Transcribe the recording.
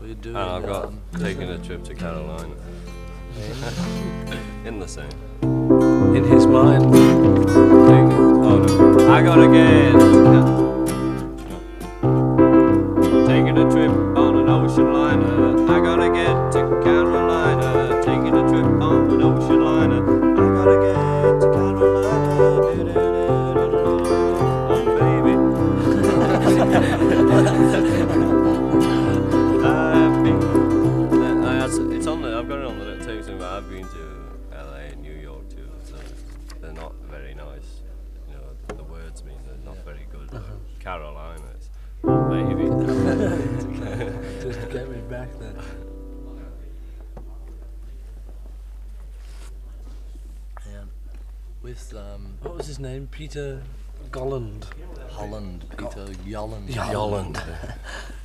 We're. And uh, I've got taking a trip to Carolina. In the same. in his mind. Take. Oh no. I gotta get. I've been to LA and New York too. So they're not very nice. You know, the words mean they're not very good. but Carolina, it's oh baby. Just to get me back there. Yeah. With um, what was his name? Peter Golland. Holland, Peter Yolland. Yolland.